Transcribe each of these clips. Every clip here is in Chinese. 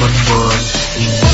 one was enough.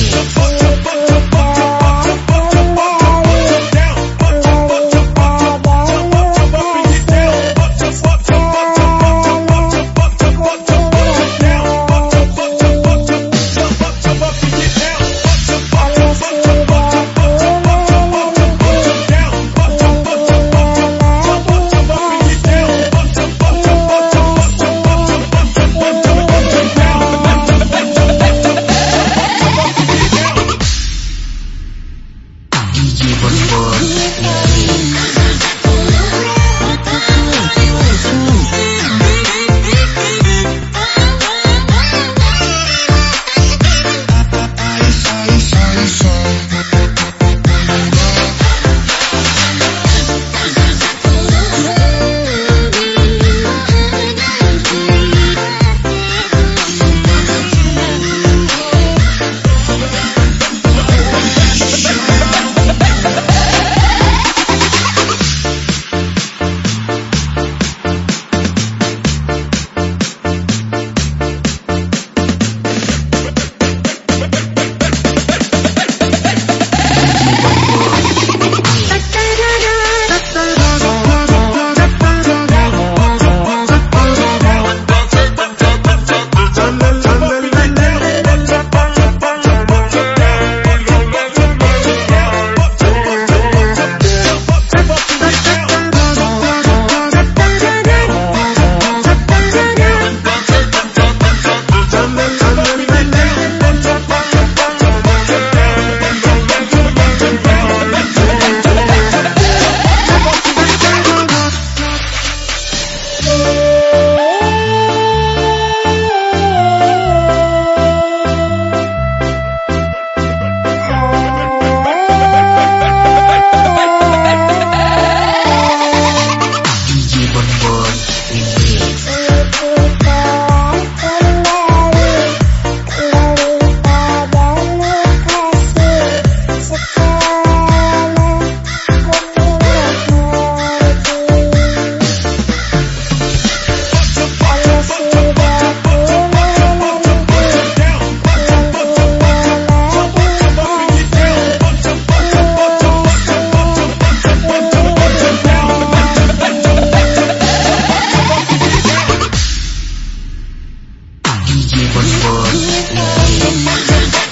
你管我？